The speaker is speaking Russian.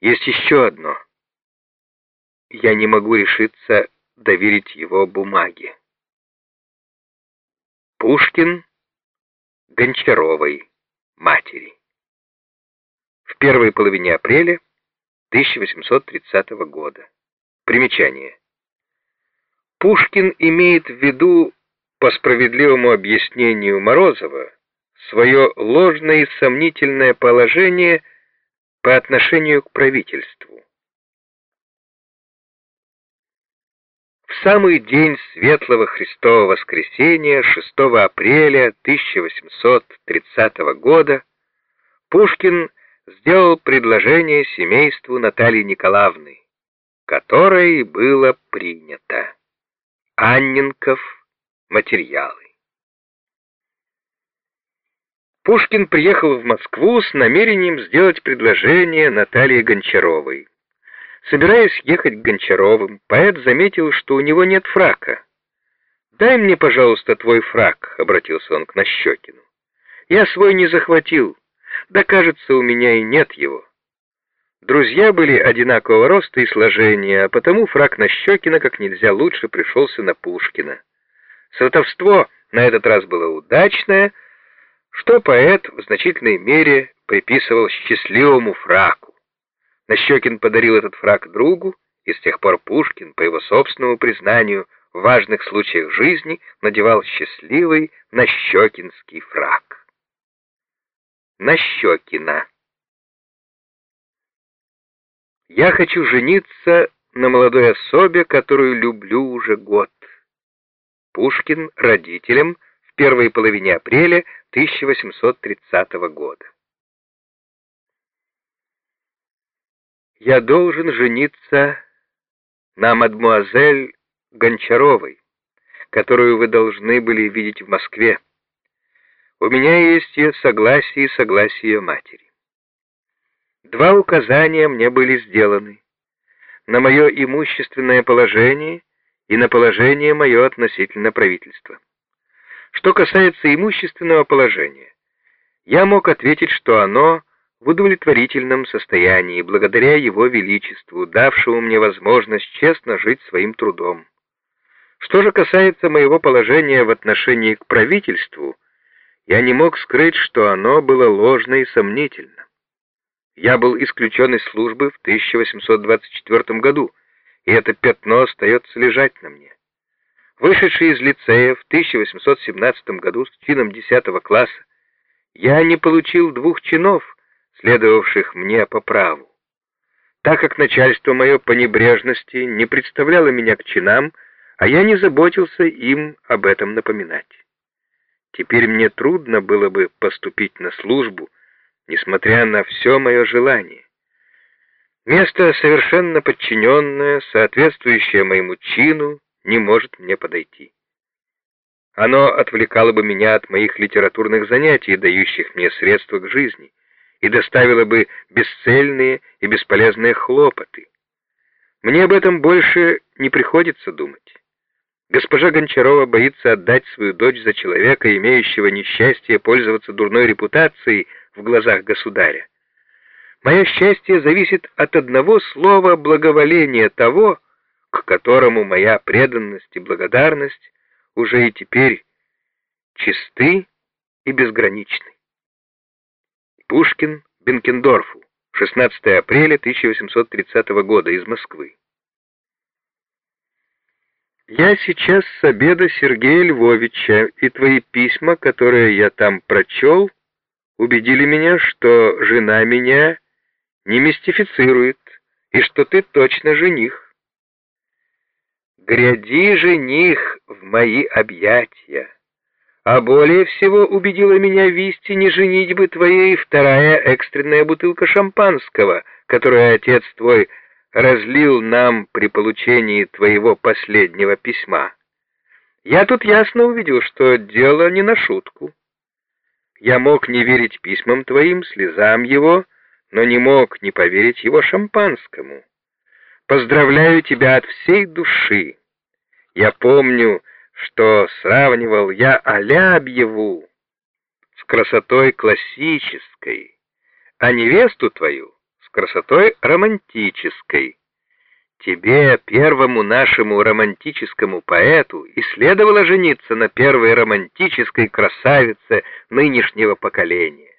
Есть еще одно. Я не могу решиться доверить его бумаге. Пушкин Гончаровой матери. В первой половине апреля 1830 года. Примечание. Пушкин имеет в виду, по справедливому объяснению Морозова, свое ложное и сомнительное положение по отношению к правительству. В самый день Светлого Христового Воскресения, 6 апреля 1830 года, Пушкин сделал предложение семейству Натальи Николаевны, которое было принято. Анненков материалы. Пушкин приехал в Москву с намерением сделать предложение Наталье Гончаровой. Собираясь ехать к Гончаровым, поэт заметил, что у него нет фрака. «Дай мне, пожалуйста, твой фрак», — обратился он к Нащекину. «Я свой не захватил, да, кажется, у меня и нет его». Друзья были одинакового роста и сложения, а потому фрак Нащекина как нельзя лучше пришелся на Пушкина. Сватовство на этот раз было удачное — что поэт в значительной мере приписывал счастливому фраку. Нащекин подарил этот фрак другу, и с тех пор Пушкин, по его собственному признанию, в важных случаях жизни надевал счастливый Нащекинский фрак. Нащекина Я хочу жениться на молодой особе, которую люблю уже год. Пушкин родителям первой половине апреля 1830 года. Я должен жениться на мадмуазель Гончаровой, которую вы должны были видеть в Москве. У меня есть ее согласие и согласие ее матери. Два указания мне были сделаны на мое имущественное положение и на положение мое относительно правительства. Что касается имущественного положения, я мог ответить, что оно в удовлетворительном состоянии, благодаря его величеству, давшему мне возможность честно жить своим трудом. Что же касается моего положения в отношении к правительству, я не мог скрыть, что оно было ложно и сомнительно. Я был исключен из службы в 1824 году, и это пятно остается лежать на мне. Вышедший из лицея в 1817 году с чином 10 класса, я не получил двух чинов, следовавших мне по праву. Так как начальство мое по небрежности не представляло меня к чинам, а я не заботился им об этом напоминать. Теперь мне трудно было бы поступить на службу, несмотря на все мое желание. Место совершенно подчиненное, соответствующее моему чину, не может мне подойти. Оно отвлекало бы меня от моих литературных занятий, дающих мне средства к жизни, и доставило бы бесцельные и бесполезные хлопоты. Мне об этом больше не приходится думать. Госпожа Гончарова боится отдать свою дочь за человека, имеющего несчастье пользоваться дурной репутацией в глазах государя. Мое счастье зависит от одного слова благоволения того, к которому моя преданность и благодарность уже и теперь чисты и безграничны. Пушкин Бенкендорфу, 16 апреля 1830 года, из Москвы. Я сейчас с обеда Сергея Львовича, и твои письма, которые я там прочел, убедили меня, что жена меня не мистифицирует, и что ты точно жених. Гряди, жених, в мои объятия. А более всего убедила меня в истине женитьбы твоей вторая экстренная бутылка шампанского, которую отец твой разлил нам при получении твоего последнего письма. Я тут ясно увидел, что дело не на шутку. Я мог не верить письмам твоим, слезам его, но не мог не поверить его шампанскому. Поздравляю тебя от всей души. Я помню, что сравнивал я Алябьеву с красотой классической, а невесту твою красотой романтической. Тебе, первому нашему романтическому поэту, и следовало жениться на первой романтической красавице нынешнего поколения.